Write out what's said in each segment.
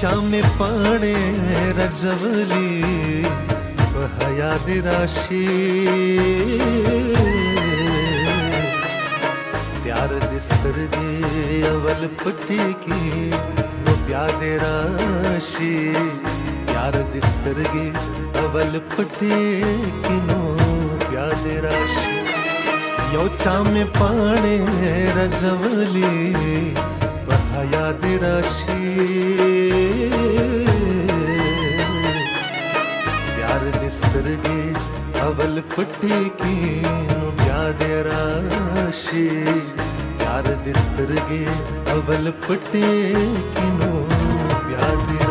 چامې پاڼې رژولې په حیا دې راشي پیار دې سترګې اول پټې کې نو بیا دې راشي پیار دې سترګې اول پټې کې نو بیا دې راشي یو چامې پاڼې رژولې په حیا دې راشي ಪುಟ್ಟಿಕೀನು ಬ್ಯಾದೆ ರಾಶಿ ಯಾರದಿಸ್ತರಿಗೆ ಅವಲ್ ಪುಟ್ಟಿಕೀನು ಬ್ಯಾದೆ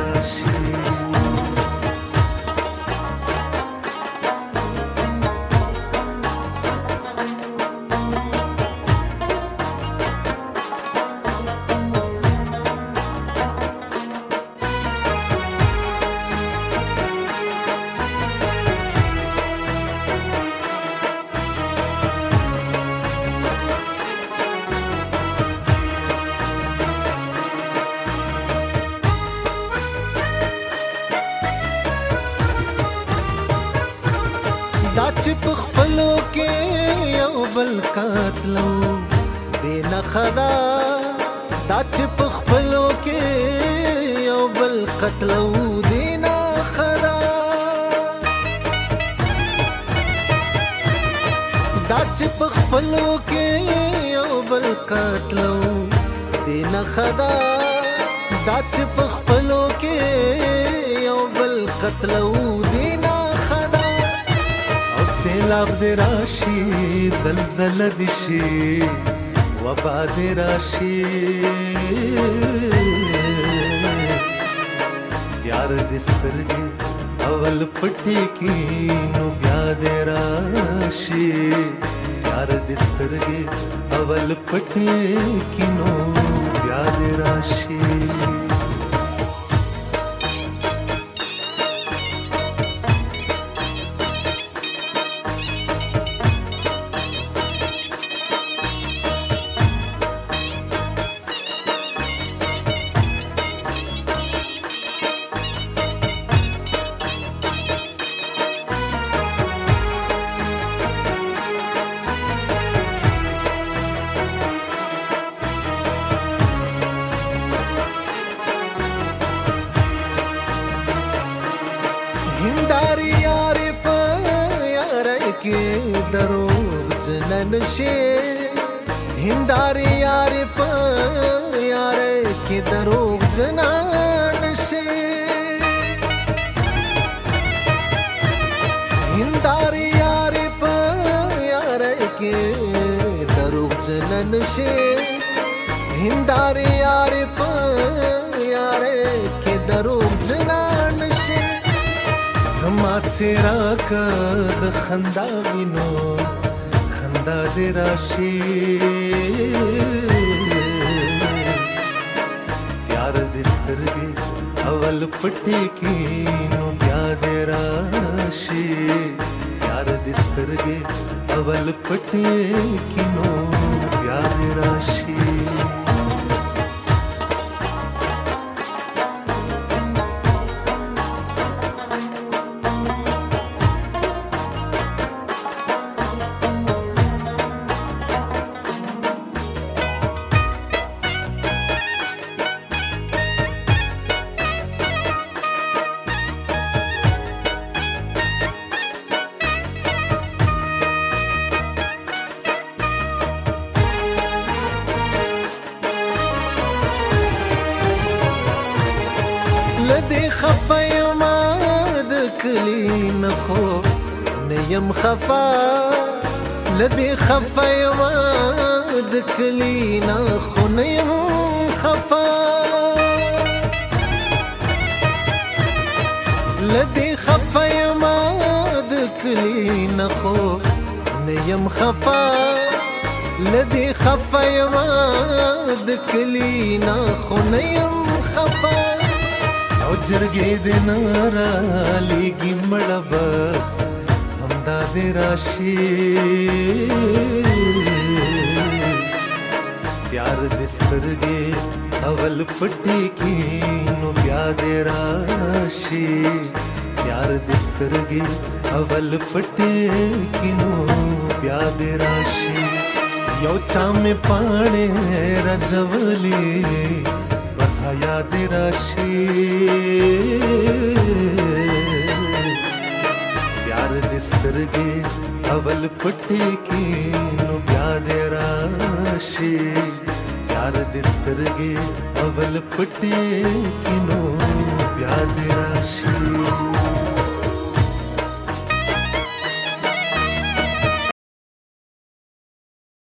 دا چې په خپلو کې یو بل قاتلو بے نخدا دا چې په خپلو کې یو بل قتلو دینا خدا دا چې په خپلو کې یو بل قتلو دینا خدا دا چې په خپلو کې یو بل قتلو سیلاب دې راشي زلزله دې شي وبا دې راشي پیار دې سترګې اول پټي کې نو بیا دې راشي پیار دې سترګې اول پټي کې نو بیا دې راشي ಹಿಂದಾರಿ ಯಾರಿಪ ಯಾರಕ್ಕೆ ದರೋಜ ನನ್ಶೆ ಹಿಂದಾರಿ ಯಾರಿಪ ಯಾರಕ್ಕೆ ದರೋಜ ನನ್ಶೆ ಹಿಂದಾರಿ ಯಾರಿಪ ಯಾರಕ್ಕೆ ದರೋಜ ನನ್ಶೆ ಹಿಂದಾರಿ ಯಾರಿಪ ಯಾರಕ್ಕೆ ದರೋಜ ما څرا کد خندا وینو خندا دې راشي پیار دې سترګې اول پټې کې نو بیا دې راشي پیار دې سترګې اول پټې کې نو بیا دې راشي نه خو نه يم خفا لدی خفا یم د کلی نه خو نه يم خفا لدی خفا یم د کلی نه خو نه يم خفا لدی خفا یم د کلی نه خو نه يم خفا تاجرګې د نارالي ګمړ بس همدا دې راشي پیار د سترګې اول پټي کې نو بیا دې راشي پیار د سترګې اول پټي کې نو بیا دې راشي یو چا مې پاڼه رځولې ಯಾದಿರ ಶಿ ಪ್ಯಾರ ಅವಲ್ ಅವಲ್